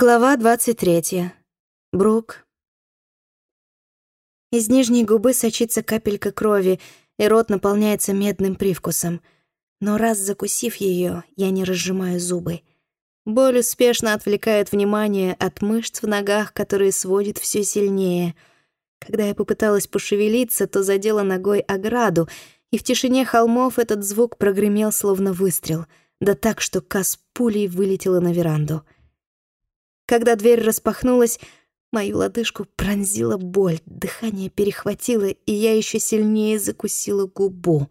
Глава 23. Брук. Из нижней губы сочится капелька крови, и рот наполняется медным привкусом. Но раз закусив ее, я не разжимаю зубы. Боль успешно отвлекает внимание от мышц в ногах, которые сводит все сильнее. Когда я попыталась пошевелиться, то задела ногой ограду, и в тишине холмов этот звук прогремел словно выстрел, да так, что Кас пулей вылетела на веранду — когда дверь распахнулась, мою лодыжку пронзила боль, дыхание перехватило, и я еще сильнее закусила губу.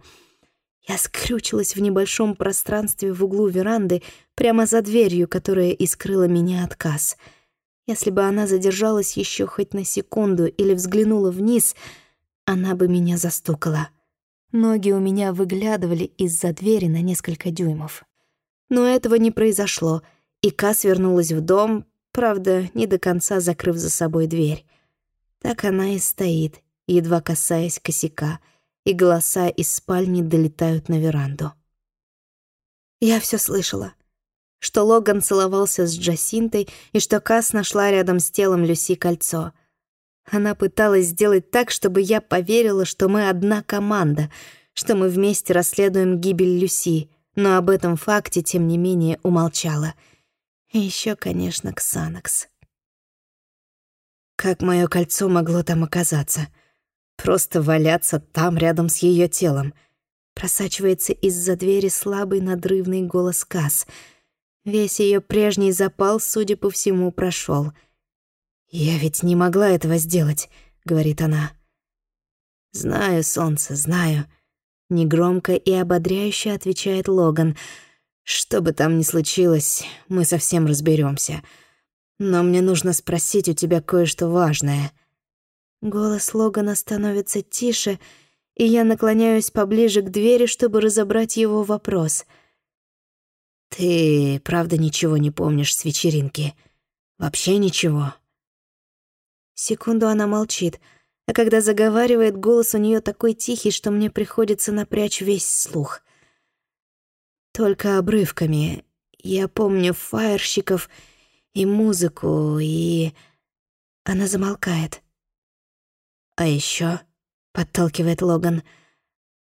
Я скрючилась в небольшом пространстве в углу веранды, прямо за дверью, которая и скрыла меня от Касс. Если бы она задержалась еще хоть на секунду или взглянула вниз, она бы меня застукала. Ноги у меня выглядывали из-за двери на несколько дюймов. Но этого не произошло, и Касс вернулась в дом, правда, не до конца закрыв за собой дверь. Так она и стоит, едва касаясь косяка, и голоса из спальни долетают на веранду. Я все слышала. Что Логан целовался с Джасинтой и что Кас нашла рядом с телом Люси кольцо. Она пыталась сделать так, чтобы я поверила, что мы одна команда, что мы вместе расследуем гибель Люси, но об этом факте, тем не менее, умолчала — и еще, конечно, Ксанакс. Как мое кольцо могло там оказаться? Просто валяться там рядом с ее телом. Просачивается из-за двери слабый надрывный голос Кас. Весь ее прежний запал, судя по всему, прошел. «Я ведь не могла этого сделать», — говорит она. «Знаю, солнце, знаю», — негромко и ободряюще отвечает Логан — что бы там ни случилось, мы совсем разберемся. Но мне нужно спросить у тебя кое-что важное». Голос Логана становится тише, и я наклоняюсь поближе к двери, чтобы разобрать его вопрос. «Ты правда ничего не помнишь с вечеринки? Вообще ничего?» Секунду она молчит, а когда заговаривает, голос у нее такой тихий, что мне приходится напрячь весь слух. Только обрывками. Я помню фаерщиков и музыку, и... Она замолкает. «А еще подталкивает Логан.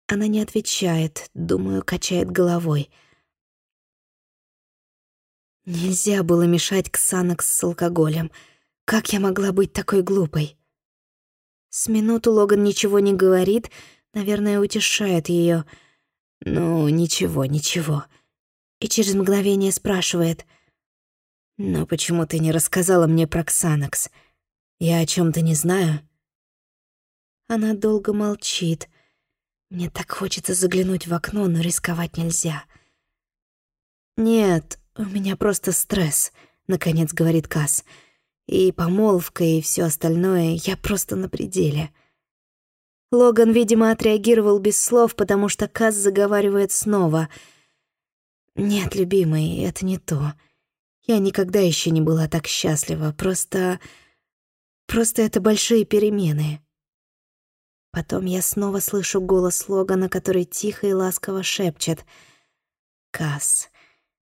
Она не отвечает, думаю, качает головой. Нельзя было мешать Ксанакс с алкоголем. Как я могла быть такой глупой? С минуту Логан ничего не говорит, наверное, утешает ее. «Ну, ничего, ничего». И через мгновение спрашивает. «Но почему ты не рассказала мне про Ксанакс? Я о чем то не знаю?» Она долго молчит. Мне так хочется заглянуть в окно, но рисковать нельзя. «Нет, у меня просто стресс», — наконец говорит Касс. «И помолвка, и все остальное, я просто на пределе». Логан, видимо, отреагировал без слов, потому что Каз заговаривает снова. «Нет, любимый, это не то. Я никогда еще не была так счастлива. Просто... Просто это большие перемены». Потом я снова слышу голос Логана, который тихо и ласково шепчет. «Каз,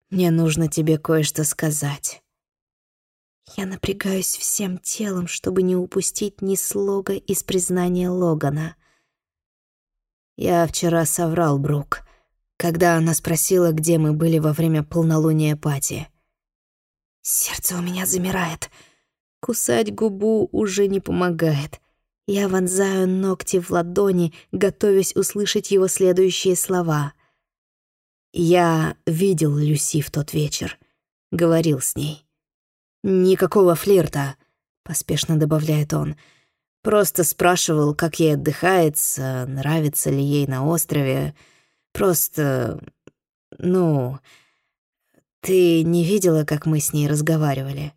мне нужно тебе кое-что сказать». Я напрягаюсь всем телом, чтобы не упустить ни слога из признания Логана. Я вчера соврал Брук, когда она спросила, где мы были во время полнолуния Пати. Сердце у меня замирает. Кусать губу уже не помогает. Я вонзаю ногти в ладони, готовясь услышать его следующие слова. «Я видел Люси в тот вечер. Говорил с ней. «Никакого флирта», — поспешно добавляет он. «Просто спрашивал, как ей отдыхается, нравится ли ей на острове. Просто... ну... Ты не видела, как мы с ней разговаривали?»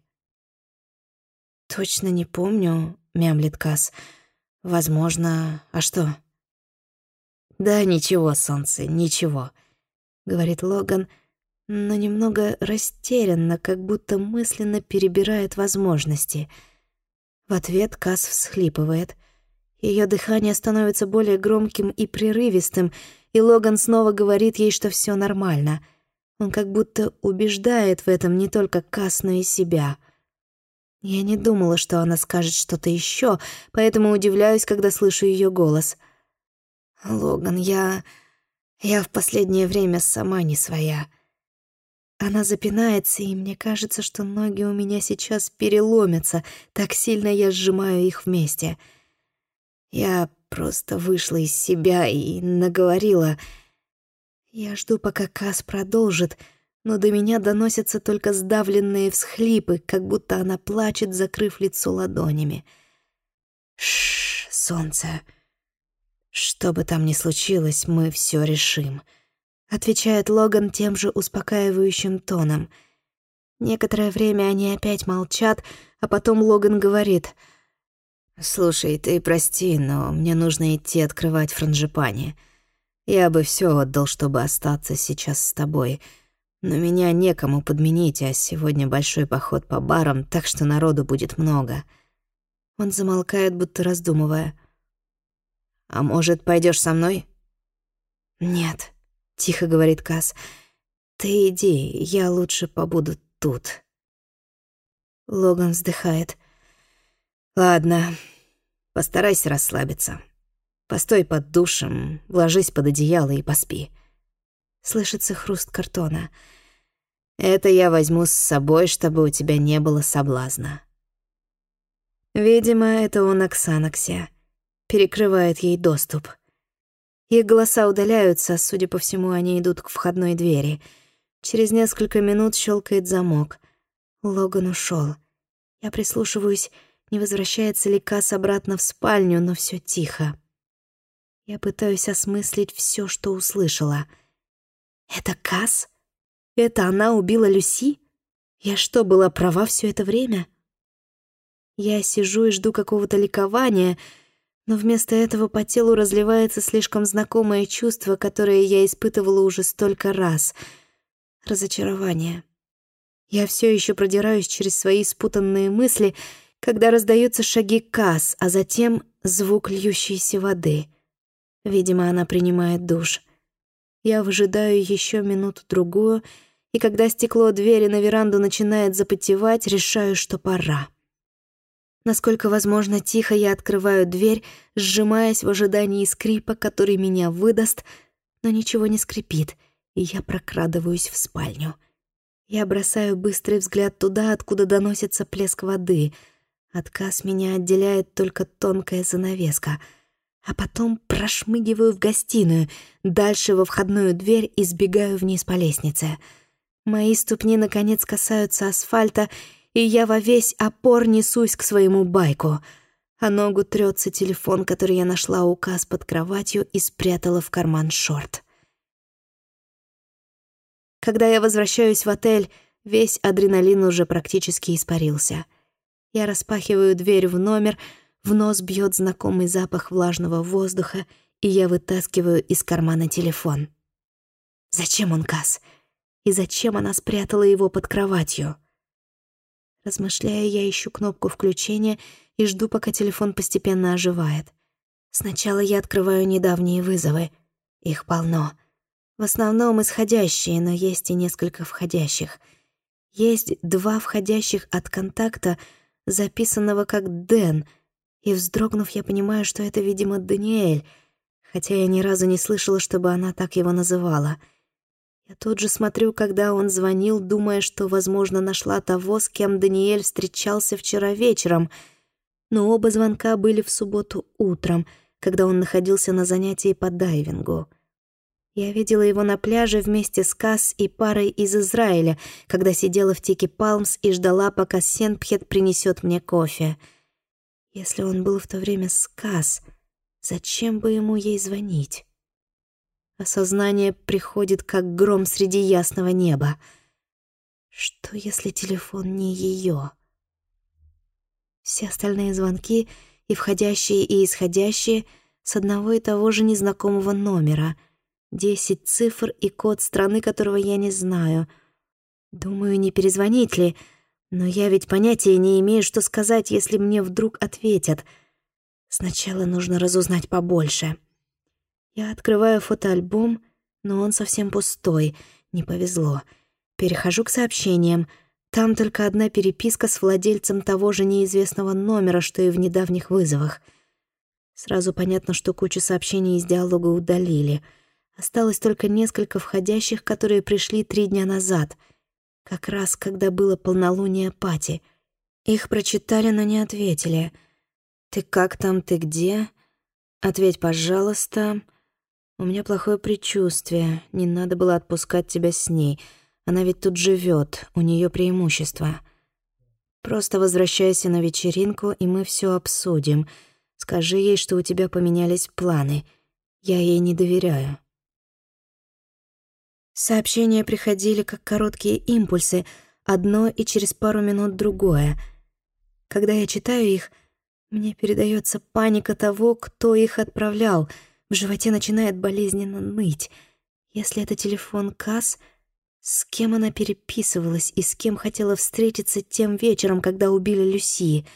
«Точно не помню», — мямлит Касс. «Возможно... А что?» «Да ничего, солнце, ничего», — говорит Логан, — но немного растерянно, как будто мысленно перебирает возможности. В ответ Кас всхлипывает. Ее дыхание становится более громким и прерывистым, и Логан снова говорит ей, что все нормально. Он как будто убеждает в этом не только Кас, но и себя. Я не думала, что она скажет что-то еще, поэтому удивляюсь, когда слышу ее голос. «Логан, я... я в последнее время сама не своя». Она запинается, и мне кажется, что ноги у меня сейчас переломятся, так сильно я сжимаю их вместе. Я просто вышла из себя и наговорила. Я жду, пока Кас продолжит, но до меня доносятся только сдавленные всхлипы, как будто она плачет, закрыв лицо ладонями. Шш, солнце. Что бы там ни случилось, мы все решим. Отвечает Логан тем же успокаивающим тоном. Некоторое время они опять молчат, а потом Логан говорит — «Слушай, ты прости, но мне нужно идти открывать франжипани. Я бы все отдал, чтобы остаться сейчас с тобой, но меня некому подменить, а сегодня большой поход по барам, так что народу будет много». Он замолкает, будто раздумывая. «А может, пойдешь со мной?» «Нет», — тихо говорит Кас. «Ты иди, я лучше побуду тут». Логан вздыхает. Ладно, постарайся расслабиться. Постой под душем, ложись под одеяло и поспи. Слышится хруст картона. Это я возьму с собой, чтобы у тебя не было соблазна. Видимо, это он Оксанокся. Перекрывает ей доступ. Их голоса удаляются, судя по всему, они идут к входной двери. Через несколько минут щелкает замок. Логан ушел. Я прислушиваюсь не возвращается ли Кас обратно в спальню, но все тихо. Я пытаюсь осмыслить все, что услышала. Это Кас? Это она убила Люси? Я что, была права все это время? Я сижу и жду какого-то ликования, но вместо этого по телу разливается слишком знакомое чувство, которое я испытывала уже столько раз — разочарование. Я все еще продираюсь через свои спутанные мысли — когда раздаются шаги Касс, а затем звук льющейся воды. Видимо, она принимает душ. Я выжидаю еще минуту-другую, и когда стекло двери на веранду начинает запотевать, решаю, что пора. Насколько возможно, тихо я открываю дверь, сжимаясь в ожидании скрипа, который меня выдаст, но ничего не скрипит, и я прокрадываюсь в спальню. Я бросаю быстрый взгляд туда, откуда доносится плеск воды — Отказ меня отделяет только тонкая занавеска. А потом прошмыгиваю в гостиную, дальше во входную дверь и сбегаю вниз по лестнице. Мои ступни, наконец, касаются асфальта, и я во весь опор несусь к своему байку. А ногу трется телефон, который я нашла указ под кроватью и спрятала в карман шорт. Когда я возвращаюсь в отель, весь адреналин уже практически испарился — я распахиваю дверь в номер, в нос бьет знакомый запах влажного воздуха, и я вытаскиваю из кармана телефон. Зачем он Кас? И зачем она спрятала его под кроватью? Размышляя, я ищу кнопку включения и жду, пока телефон постепенно оживает. Сначала я открываю недавние вызовы. Их полно. В основном исходящие, но есть и несколько входящих. Есть два входящих от контакта — записанного как Дэн, и, вздрогнув, я понимаю, что это, видимо, Даниэль, хотя я ни разу не слышала, чтобы она так его называла. Я тут же смотрю, когда он звонил, думая, что, возможно, нашла того, с кем Даниэль встречался вчера вечером, но оба звонка были в субботу утром, когда он находился на занятии по дайвингу. Я видела его на пляже вместе с Касс и парой из Израиля, когда сидела в Тики Палмс и ждала, пока Сенпхет принесет мне кофе. Если он был в то время с Касс, зачем бы ему ей звонить? Осознание приходит, как гром среди ясного неба. Что, если телефон не ее? Все остальные звонки, и входящие, и исходящие, с одного и того же незнакомого номера — Десять цифр и код страны, которого я не знаю. Думаю, не перезвонить ли, но я ведь понятия не имею, что сказать, если мне вдруг ответят. Сначала нужно разузнать побольше. Я открываю фотоальбом, но он совсем пустой. Не повезло. Перехожу к сообщениям. Там только одна переписка с владельцем того же неизвестного номера, что и в недавних вызовах. Сразу понятно, что кучу сообщений из диалога удалили. Осталось только несколько входящих, которые пришли три дня назад, как раз когда было полнолуние Пати. Их прочитали, но не ответили. «Ты как там, ты где?» «Ответь, пожалуйста». «У меня плохое предчувствие. Не надо было отпускать тебя с ней. Она ведь тут живет, у нее преимущество. Просто возвращайся на вечеринку, и мы все обсудим. Скажи ей, что у тебя поменялись планы. Я ей не доверяю». Сообщения приходили как короткие импульсы, одно и через пару минут другое. Когда я читаю их, мне передается паника того, кто их отправлял — в животе начинает болезненно ныть. Если это телефон Касс, с кем она переписывалась и с кем хотела встретиться тем вечером, когда убили Люси?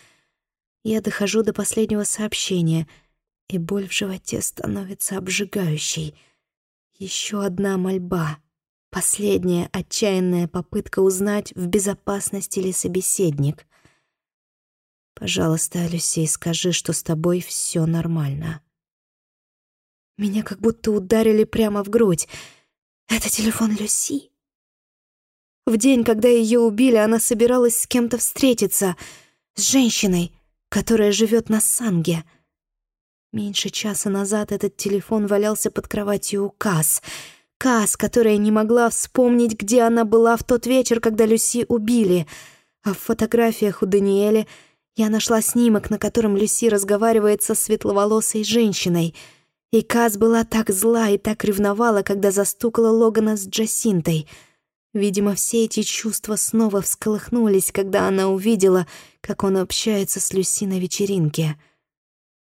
Я дохожу до последнего сообщения, и боль в животе становится обжигающей. Еще одна мольба. Последняя отчаянная попытка узнать, в безопасности ли собеседник. «Пожалуйста, Люси, скажи, что с тобой все нормально». Меня как будто ударили прямо в грудь. Это телефон Люси. В день, когда ее убили, она собиралась с кем-то встретиться. С женщиной, которая живет на Санге. Меньше часа назад этот телефон валялся под кроватью у Касс. Касс, которая не могла вспомнить, где она была в тот вечер, когда Люси убили. А в фотографиях у Даниэля я нашла снимок, на котором Люси разговаривает со светловолосой женщиной — и Каз была так зла и так ревновала, когда застукала Логана с Джасинтой. Видимо, все эти чувства снова всколыхнулись, когда она увидела, как он общается с Люси на вечеринке.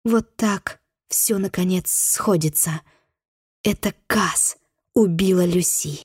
Вот так все наконец сходится. Это Каз убила Люси.